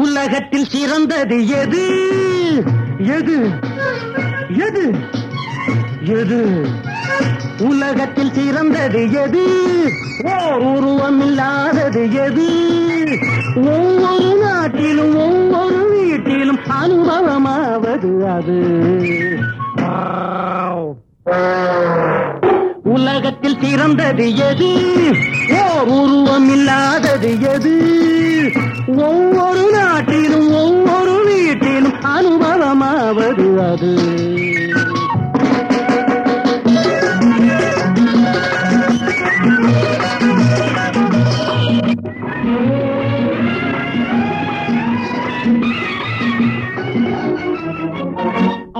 உலகத்தில் சிறந்தது எது? எது? எது? எது? உலகத்தில் சிறந்தது எது? ஓர் உருவம் இல்லாதது எது? ஒவ்வொரு நாட்டிலும் ஒவ்வொரு வீட்டிலும் அனுபவமாவது அது. உலகத்தில் சிறந்தது எது? ஓர் உருவம் இல்லாதது எது? ஒவ்வொரு நாட்டிலும் ஒவ்வொரு வீட்டிலும் அனுபவமாவது அது.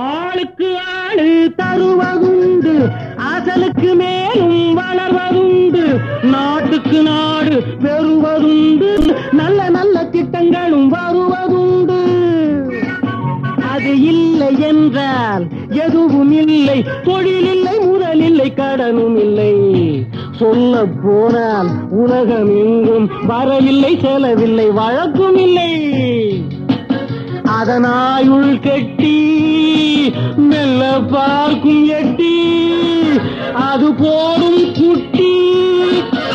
ஆளுக்கு ஆளு தருவதுண்டு அசலுக்கு மேலும் வளர்வதுண்டு நாட்டுக்கு நாடு என்றால் எதுவும் இல்லை. தொழில் இல்லை முதல் இல்லை கடனும் இல்லை. சொல்ல போனால் உலகம் எங்கும் வரவில்லை செலவில்லை வழக்கும் இல்லை. அதனாயுள் கெட்டி மெல்ல பார்க்கும் எட்டி அது போடும் குட்டி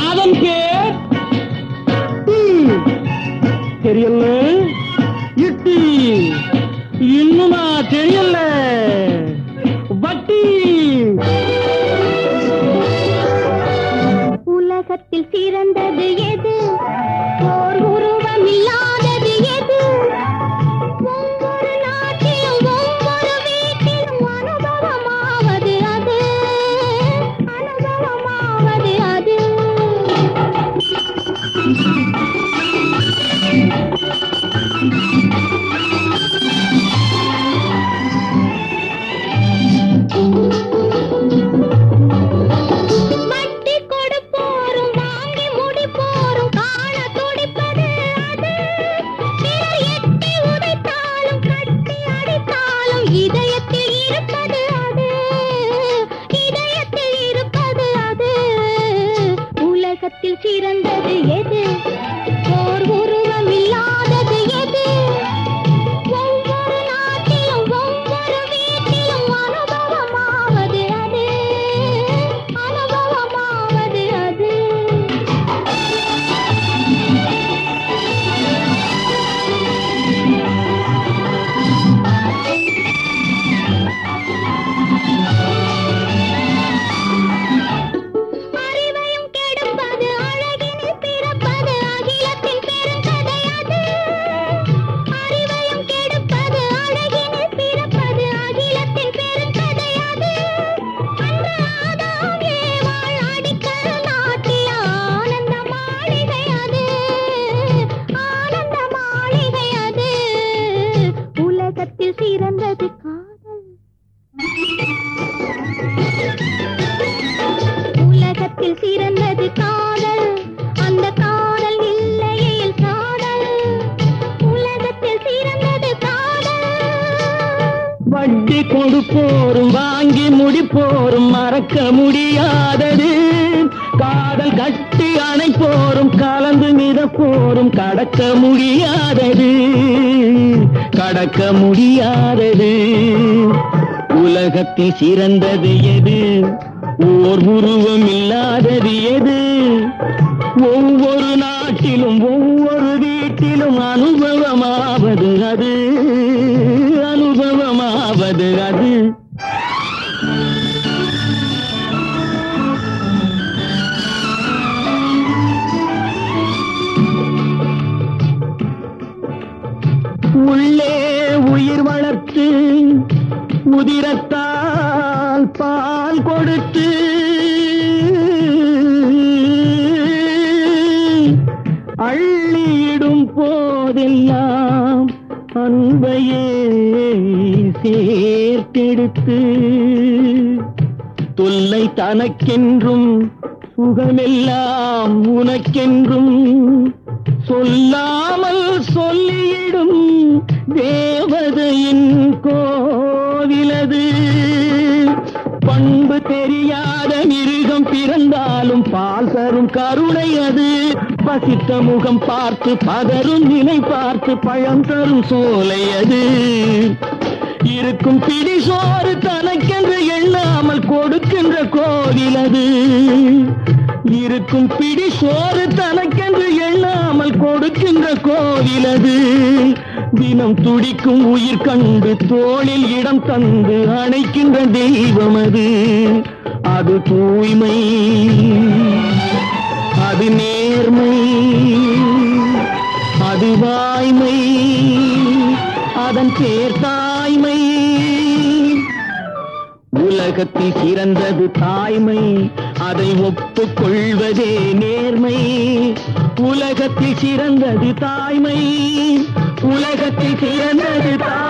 அதன் பேர் தெரியல இன்னுமா தெரியல. வட்டி. உலகத்தில் சிறந்தது எது? ஓர் உருவம் இல்லாத உலகத்தில் சிறந்தது எது? உலகத்தில் சிறந்தது காதல். அந்த காதல் இல்லையில் காதல். உலகத்தில் சிறந்தது காதல். வட்டி கொடுப்போரும் வாங்கி முடிப்போரும் மறக்க முடியாதது. காதல் கட்டி அணைப்போரும் கலந்து மிதப்போரும் கடக்க முடியாதது. கடக்க முடியாதது. உலகத்தில் சிறந்தது எது? ஓர் உருவமில்லை. எது ஒவ்வொரு நாட்டிலும் ஒவ்வொரு வீட்டிலும் அனுபவமாவது அது. அனுபவமாவது அது. உள்ளே உயிர் வளர்த்து உதிரத்தால் பால் கொடுத்து அள்ளியிடும் போதெல்லாம் அன்பையே சேர்த்தெடுத்து தொல்லை தனக்கென்றும் சுகமெல்லாம் உனக்கென்றும் சொல்லாமல் சொல்லியிடும் தேவதையின் கோவிலது. பண்பு தெரியாத மிருகம் பிறந்தாலும் பால் தரும் கருணை அது பசித்த முகம் பார்த்து பதரும் நிலை பார்த்து பழம் தரும் சோலை அது. இருக்கும் பிடி சோறு தனக்கென்று எண்ணாமல் கொடுக்கின்ற கோவில் அது. இருக்கும் பிடி சோறு தனக்கென்று எண்ணாமல் கொடுக்கின்ற கோவில் அது. தினம் துடிக்கும் உயிர் கண்டு தோளில் இடம் தந்து அணைக்கின்ற தெய்வம் அது. அது தூய்மை. அது நேர்மை அது வாய்மை அதன் பேர் தாய்மை. உலகத்தில் சிறந்தது தாய்மை அதை ஒப்புக்கொள்வதே நேர்மை. உலகத்தில் சிறந்தது தாய்மை உலகத்தில் சிறந்தது தாய்